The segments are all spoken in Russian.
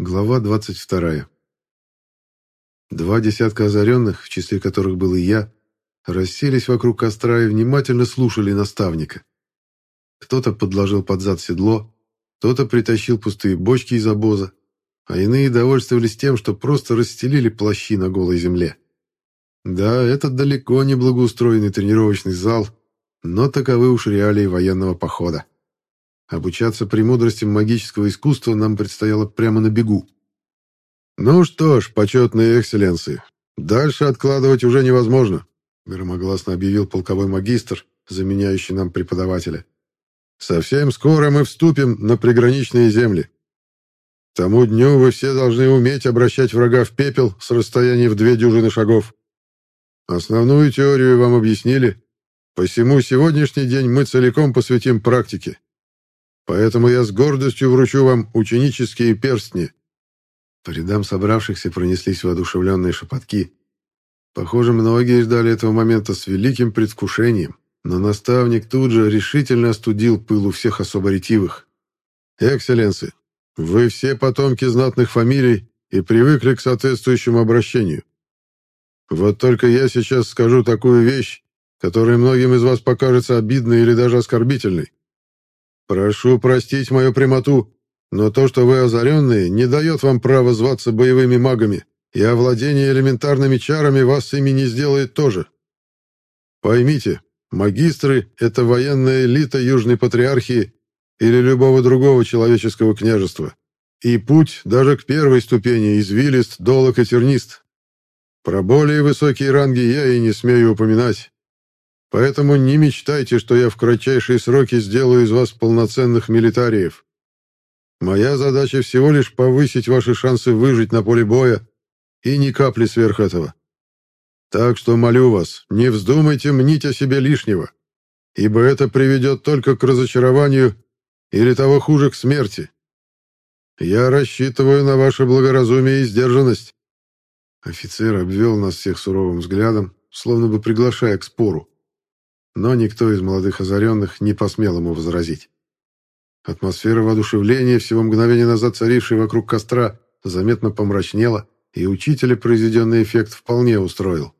Глава 22. Два десятка озаренных, в числе которых был и я, расселись вокруг костра и внимательно слушали наставника. Кто-то подложил под зад седло, кто-то притащил пустые бочки из обоза, а иные довольствовались тем, что просто расстелили плащи на голой земле. Да, это далеко не благоустроенный тренировочный зал, но таковы уж реалии военного похода. Обучаться премудростям магического искусства нам предстояло прямо на бегу. «Ну что ж, почетные экселленции, дальше откладывать уже невозможно», громогласно объявил полковой магистр, заменяющий нам преподавателя. «Совсем скоро мы вступим на приграничные земли. К тому дню вы все должны уметь обращать врага в пепел с расстояния в две дюжины шагов. Основную теорию вам объяснили, посему сегодняшний день мы целиком посвятим практике. Поэтому я с гордостью вручу вам ученические перстни». По рядам собравшихся пронеслись воодушевленные шепотки. Похоже, многие ждали этого момента с великим предвкушением, но наставник тут же решительно остудил пыл у всех особо ретивых. «Экселленсы, вы все потомки знатных фамилий и привыкли к соответствующему обращению. Вот только я сейчас скажу такую вещь, которая многим из вас покажется обидной или даже оскорбительной. «Прошу простить мою прямоту, но то, что вы озаренные, не дает вам права зваться боевыми магами, и овладение элементарными чарами вас ими не сделает тоже. Поймите, магистры — это военная элита Южной Патриархии или любого другого человеческого княжества, и путь даже к первой ступени извилист, долог и тернист. Про более высокие ранги я и не смею упоминать. Поэтому не мечтайте, что я в кратчайшие сроки сделаю из вас полноценных милитариев. Моя задача всего лишь повысить ваши шансы выжить на поле боя, и ни капли сверх этого. Так что молю вас, не вздумайте мнить о себе лишнего, ибо это приведет только к разочарованию или того хуже, к смерти. Я рассчитываю на ваше благоразумие и сдержанность». Офицер обвел нас всех суровым взглядом, словно бы приглашая к спору но никто из молодых озаренных не посмел ему возразить. Атмосфера воодушевления, всего мгновение назад царившей вокруг костра, заметно помрачнела, и учителя произведенный эффект вполне устроил.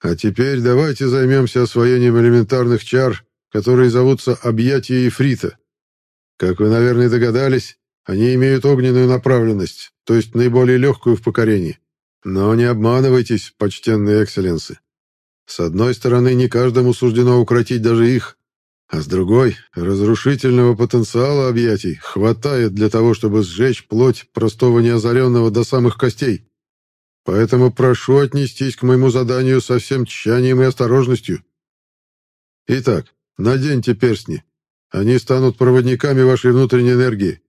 А теперь давайте займемся освоением элементарных чар, которые зовутся объятия Ифрита. Как вы, наверное, догадались, они имеют огненную направленность, то есть наиболее легкую в покорении. Но не обманывайтесь, почтенные экселленсы. С одной стороны, не каждому суждено укротить даже их, а с другой, разрушительного потенциала объятий хватает для того, чтобы сжечь плоть простого неозаренного до самых костей. Поэтому прошу отнестись к моему заданию со всем тщанием и осторожностью. Итак, наденьте перстни. Они станут проводниками вашей внутренней энергии.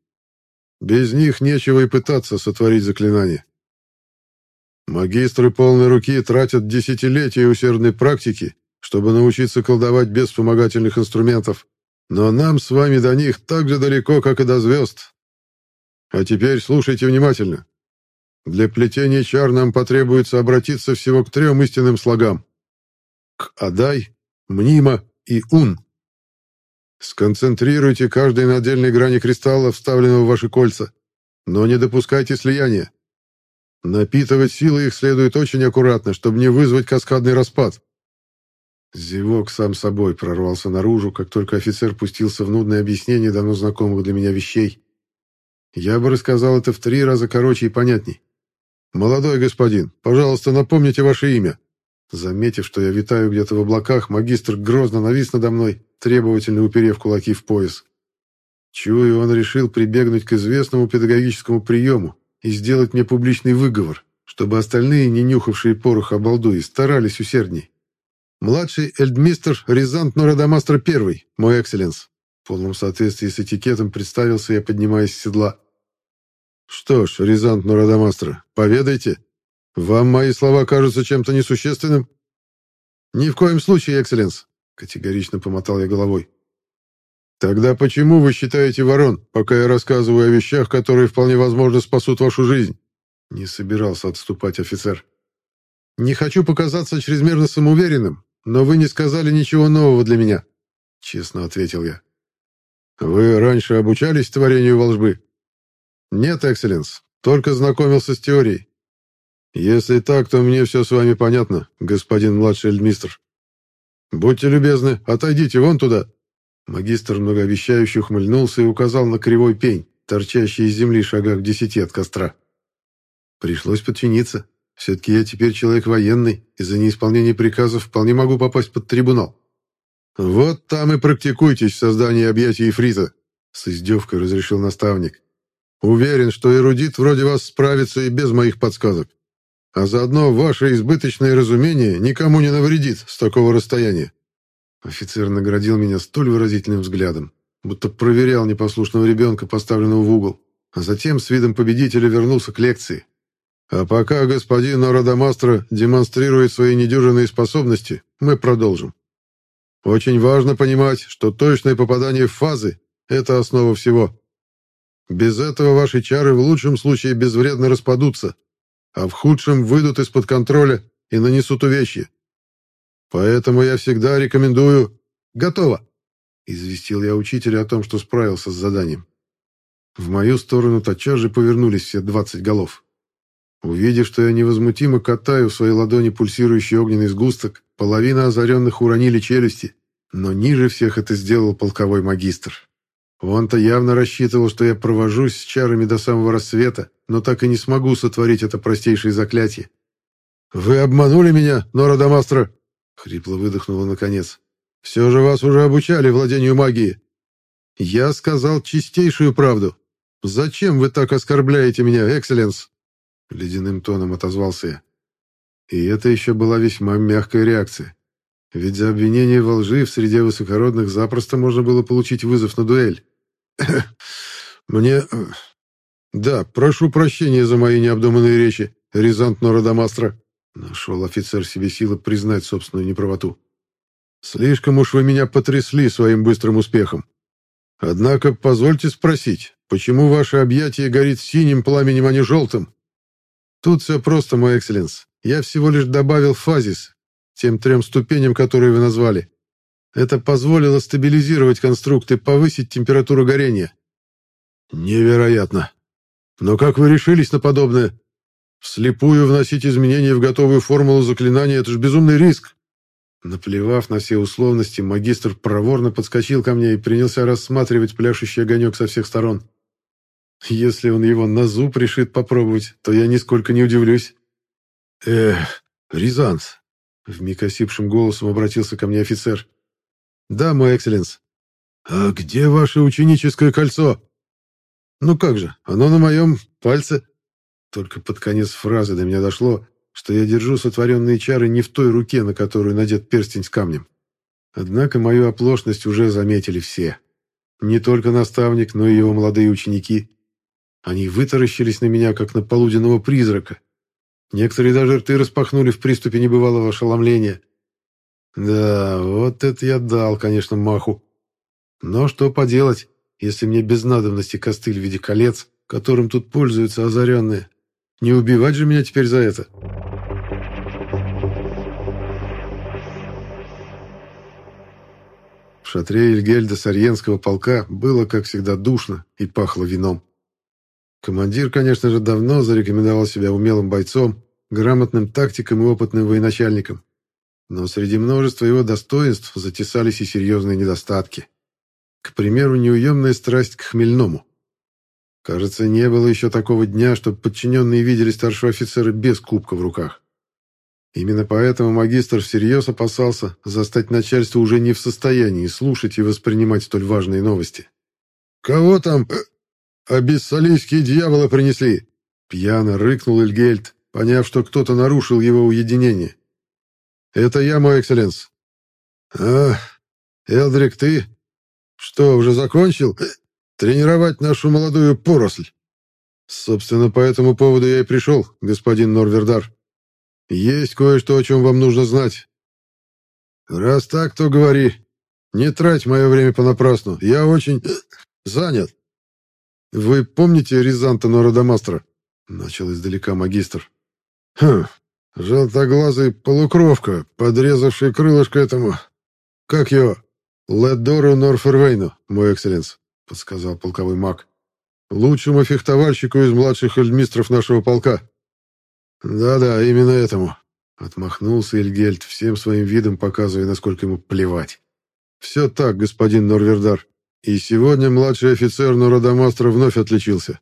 Без них нечего и пытаться сотворить заклинание. Магистры полной руки тратят десятилетия усердной практики, чтобы научиться колдовать без вспомогательных инструментов, но нам с вами до них так же далеко, как и до звезд. А теперь слушайте внимательно. Для плетения чар нам потребуется обратиться всего к трем истинным слогам. К Адай, Мнима и Ун. Сконцентрируйте каждый на отдельной грани кристалла, вставленного в ваши кольца, но не допускайте слияния. Напитывать силы их следует очень аккуратно, чтобы не вызвать каскадный распад. Зевок сам собой прорвался наружу, как только офицер пустился в нудное объяснение давно знакомых для меня вещей. Я бы рассказал это в три раза короче и понятней. «Молодой господин, пожалуйста, напомните ваше имя». Заметив, что я витаю где-то в облаках, магистр грозно навис надо мной, требовательно уперев кулаки в пояс. Чую, он решил прибегнуть к известному педагогическому приему, и сделать мне публичный выговор, чтобы остальные, не нюхавшие порох обалдуи, старались усердней. Младший эльдмистер Рязант Норадамастер I, мой экселленс. В полном соответствии с этикетом представился я, поднимаясь с седла. Что ж, Рязант Норадамастер, поведайте. Вам мои слова кажутся чем-то несущественным? Ни в коем случае, экселленс, категорично помотал я головой. Тогда почему вы считаете ворон, пока я рассказываю о вещах, которые вполне возможно спасут вашу жизнь? Не собирался отступать офицер. Не хочу показаться чрезмерно самоуверенным, но вы не сказали ничего нового для меня, честно ответил я. Вы раньше обучались творению волжбы? Нет, экселленс. Только знакомился с теорией. Если так, то мне все с вами понятно, господин младший эльдмистр. Будьте любезны, отойдите вон туда. Магистр многообещающе ухмыльнулся и указал на кривой пень, торчащий из земли шагах в десяти от костра. Пришлось подчиниться. Все-таки я теперь человек военный, и за неисполнение приказов вполне могу попасть под трибунал. «Вот там и практикуйтесь в создании объятий Ифрита», — с издевкой разрешил наставник. «Уверен, что эрудит вроде вас справится и без моих подсказок. А заодно ваше избыточное разумение никому не навредит с такого расстояния». Офицер наградил меня столь выразительным взглядом, будто проверял непослушного ребенка, поставленного в угол, а затем с видом победителя вернулся к лекции. А пока господин Орадамастро демонстрирует свои недюжинные способности, мы продолжим. Очень важно понимать, что точное попадание в фазы — это основа всего. Без этого ваши чары в лучшем случае безвредно распадутся, а в худшем выйдут из-под контроля и нанесут увечья. Поэтому я всегда рекомендую... Готово! Известил я учителя о том, что справился с заданием. В мою сторону тотчас же повернулись все двадцать голов. Увидев, что я невозмутимо катаю в своей ладони пульсирующий огненный сгусток, половина озаренных уронили челюсти, но ниже всех это сделал полковой магистр. Он-то явно рассчитывал, что я провожусь с чарами до самого рассвета, но так и не смогу сотворить это простейшее заклятие. «Вы обманули меня, Нора Дамастро!» — хрипло выдохнула наконец. «Все же вас уже обучали владению магии». «Я сказал чистейшую правду. Зачем вы так оскорбляете меня, Экселленс?» — ледяным тоном отозвался я. И это еще была весьма мягкая реакция. Ведь за обвинение во лжи в среде высокородных запросто можно было получить вызов на дуэль. «Мне... Э, да, прошу прощения за мои необдуманные речи, Рязант Нородомастро», нашел офицер себе силы признать собственную неправоту. «Слишком уж вы меня потрясли своим быстрым успехом. Однако позвольте спросить, почему ваше объятие горит синим пламенем, а не желтым?» Тут все просто, мой экселленс. Я всего лишь добавил фазис, тем трем ступеням, которые вы назвали. Это позволило стабилизировать конструкт и повысить температуру горения. Невероятно. Но как вы решились на подобное? Вслепую вносить изменения в готовую формулу заклинания — это же безумный риск. Наплевав на все условности, магистр проворно подскочил ко мне и принялся рассматривать пляшущий огонек со всех сторон. Если он его на зуб решит попробовать, то я нисколько не удивлюсь. Эх, Рязанс, вмиг осипшим голосом обратился ко мне офицер. Да, мой экселленс. А где ваше ученическое кольцо? Ну как же, оно на моем пальце. Только под конец фразы до меня дошло, что я держу сотворенные чары не в той руке, на которую надет перстень с камнем. Однако мою оплошность уже заметили все. Не только наставник, но и его молодые ученики. Они вытаращились на меня, как на полуденного призрака. Некоторые даже рты распахнули в приступе небывалого ошеломления. Да, вот это я дал, конечно, маху. Но что поделать, если мне без надобности костыль в виде колец, которым тут пользуются озаренные? Не убивать же меня теперь за это. В шатре Ильгельда Сарьенского полка было, как всегда, душно и пахло вином. Командир, конечно же, давно зарекомендовал себя умелым бойцом, грамотным тактиком и опытным военачальником. Но среди множества его достоинств затесались и серьезные недостатки. К примеру, неуемная страсть к хмельному. Кажется, не было еще такого дня, чтобы подчиненные видели старшего офицера без кубка в руках. Именно поэтому магистр всерьез опасался застать начальство уже не в состоянии слушать и воспринимать столь важные новости. «Кого там э, «А бессалийские дьяволы принесли!» Пьяно рыкнул Эльгельд, поняв, что кто-то нарушил его уединение. «Это я, мой экселленс». «А, Элдрик, ты? Что, уже закончил? Тренировать нашу молодую поросль?» «Собственно, по этому поводу я и пришел, господин Норвердар. Есть кое-что, о чем вам нужно знать». «Раз так, то говори. Не трать мое время понапрасну. Я очень занят». «Вы помните Рязанта Нородомастра?» — начал издалека магистр. «Хм, желтоглазый полукровка, подрезавший крылышко этому... Как его? Ледору Норфервейну, мой экселленс», — подсказал полковой маг. лучшему фехтовальщику из младших эльмистров нашего полка. Да-да, именно этому. Отмахнулся Эльгельд, всем своим видом показывая, насколько ему плевать. Все так, господин Норвердар. И сегодня младший офицер Нородомастра вновь отличился.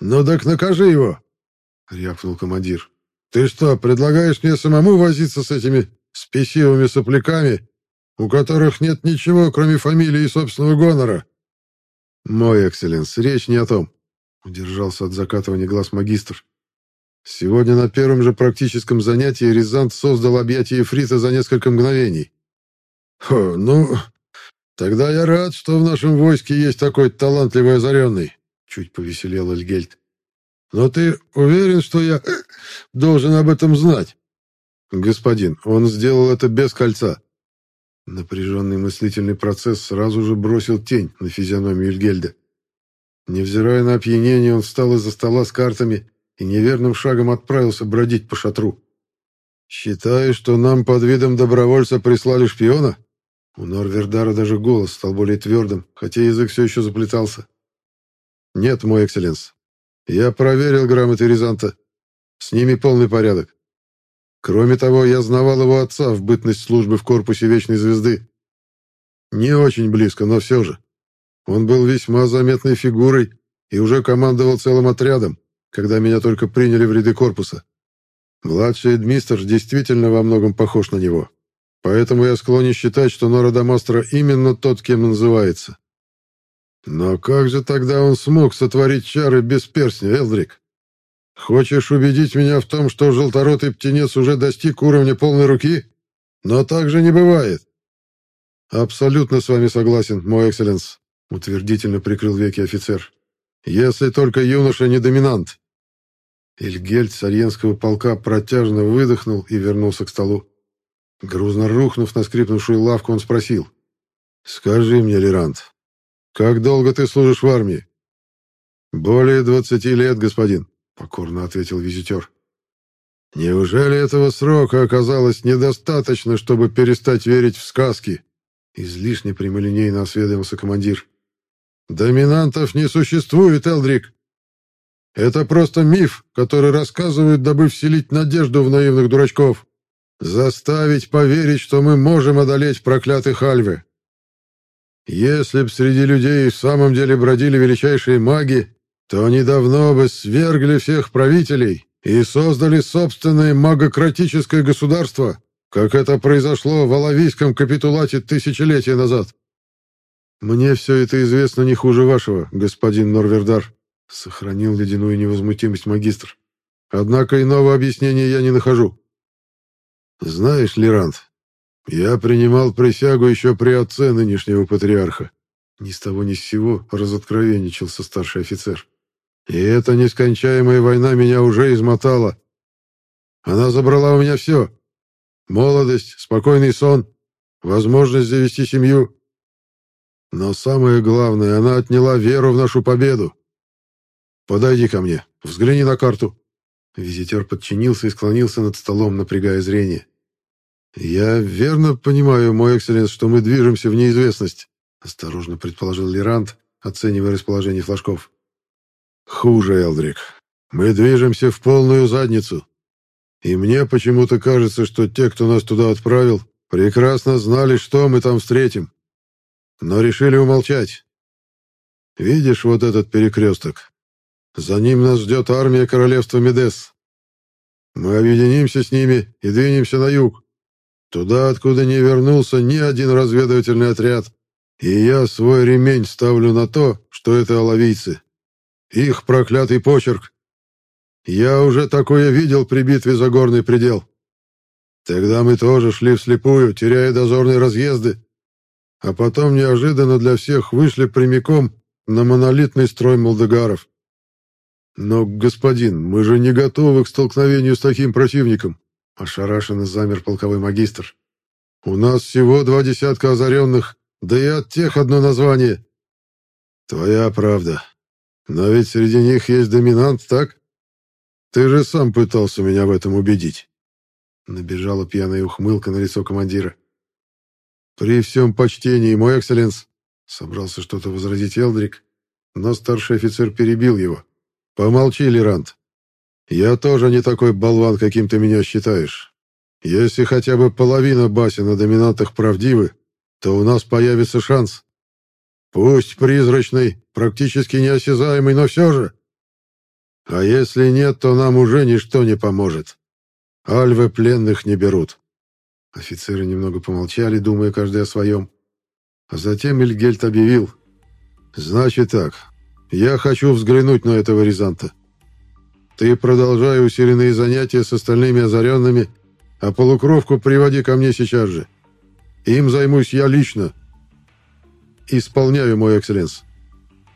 «Ну так накажи его!» — рявкнул командир. «Ты что, предлагаешь мне самому возиться с этими спесивыми сопляками, у которых нет ничего, кроме фамилии и собственного гонора?» «Мой экселленс, речь не о том», — удержался от закатывания глаз магистр. «Сегодня на первом же практическом занятии Рязант создал объятие Ефрита за несколько мгновений». «Хо, ну, тогда я рад, что в нашем войске есть такой талантливый озаренный», — чуть повеселел Эльгельд. «Но ты уверен, что я должен об этом знать?» «Господин, он сделал это без кольца». Напряженный мыслительный процесс сразу же бросил тень на физиономию Ильгельда. Невзирая на опьянение, он встал из-за стола с картами и неверным шагом отправился бродить по шатру. «Считаешь, что нам под видом добровольца прислали шпиона?» У Норвердара даже голос стал более твердым, хотя язык все еще заплетался. «Нет, мой экселленс. Я проверил грамоты Рязанта. С ними полный порядок. Кроме того, я знавал его отца в бытность службы в корпусе Вечной Звезды. Не очень близко, но все же. Он был весьма заметной фигурой и уже командовал целым отрядом, когда меня только приняли в ряды корпуса. Младший Эдмистер действительно во многом похож на него. Поэтому я склонен считать, что Нора Дамастро именно тот, кем называется. Но как же тогда он смог сотворить чары без перстня, Элдрик? Хочешь убедить меня в том, что желторотый птенец уже достиг уровня полной руки? Но так же не бывает. Абсолютно с вами согласен, мой экселленс, утвердительно прикрыл веки офицер. Если только юноша не доминант. Ильгельд Сарьенского полка протяжно выдохнул и вернулся к столу. Грузно рухнув на скрипнувшую лавку, он спросил. «Скажи мне, Лерант, как долго ты служишь в армии?» «Более двадцати лет, господин», покорно ответил визитер. Неужели этого срока оказалось недостаточно, чтобы перестать верить в сказки? Излишне прямолинейно осведомился командир. Доминантов не существует, Элдрик. Это просто миф, который рассказывают, дабы вселить надежду в наивных дурачков. Заставить поверить, что мы можем одолеть проклятых Альвы. Если б среди людей в самом деле бродили величайшие маги, то они давно бы свергли всех правителей и создали собственное магократическое государство, как это произошло в Алавийском капитулате тысячелетия назад. «Мне все это известно не хуже вашего, господин Норвердар», — сохранил ледяную невозмутимость магистр. «Однако иного объяснения я не нахожу». «Знаешь, Лерант, я принимал присягу еще при отце нынешнего патриарха». Ни с того ни с сего разоткровенничался старший офицер. И эта нескончаемая война меня уже измотала. Она забрала у меня все. Молодость, спокойный сон, возможность завести семью. Но самое главное, она отняла веру в нашу победу. Подойди ко мне, взгляни на карту. Визитер подчинился и склонился над столом, напрягая зрение. «Я верно понимаю, мой экселленс, что мы движемся в неизвестность», — осторожно предположил Лерант, оценивая расположение флажков. Хуже, Элдрик. Мы движемся в полную задницу. И мне почему-то кажется, что те, кто нас туда отправил, прекрасно знали, что мы там встретим. Но решили умолчать. Видишь вот этот перекресток? За ним нас ждет армия королевства Медес. Мы объединимся с ними и двинемся на юг. Туда, откуда не вернулся ни один разведывательный отряд. И я свой ремень ставлю на то, что это оловийцы. Их проклятый почерк. Я уже такое видел при битве за горный предел. Тогда мы тоже шли вслепую, теряя дозорные разъезды, а потом неожиданно для всех вышли прямиком на монолитный строй молдегаров. Но, господин, мы же не готовы к столкновению с таким противником, ошарашенно замер полковой магистр. У нас всего два десятка озаренных, да и от тех одно название. Твоя правда, но ведь среди них есть доминант, так? Ты же сам пытался меня в этом убедить. Набежала пьяная ухмылка на лицо командира. При всем почтении, мой экселленс, собрался что-то возразить Элдрик, но старший офицер перебил его. «Помолчи, Лерант. Я тоже не такой болван, каким ты меня считаешь. Если хотя бы половина басен о доминантах правдивы, то у нас появится шанс. Пусть призрачный, практически неосязаемый, но все же. А если нет, то нам уже ничто не поможет. Альвы пленных не берут». Офицеры немного помолчали, думая каждый о своем. А затем Эльгельт объявил. «Значит так, я хочу взглянуть на этого Рязанта. Ты продолжай усиленные занятия с остальными озаренными, а полукровку приводи ко мне сейчас же. Им займусь я лично. Исполняю, мой экселленс».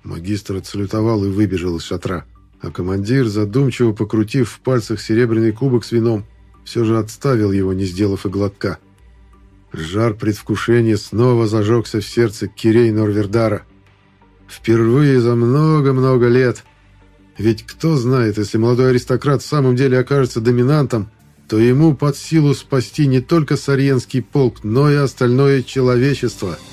Магистр отсалютовал и выбежал из шатра, а командир, задумчиво покрутив в пальцах серебряный кубок с вином, все же отставил его, не сделав и глотка. Жар предвкушения снова зажегся в сердце Кирей Норвердара. Впервые за много-много лет. Ведь кто знает, если молодой аристократ в самом деле окажется доминантом, то ему под силу спасти не только Сарьенский полк, но и остальное человечество –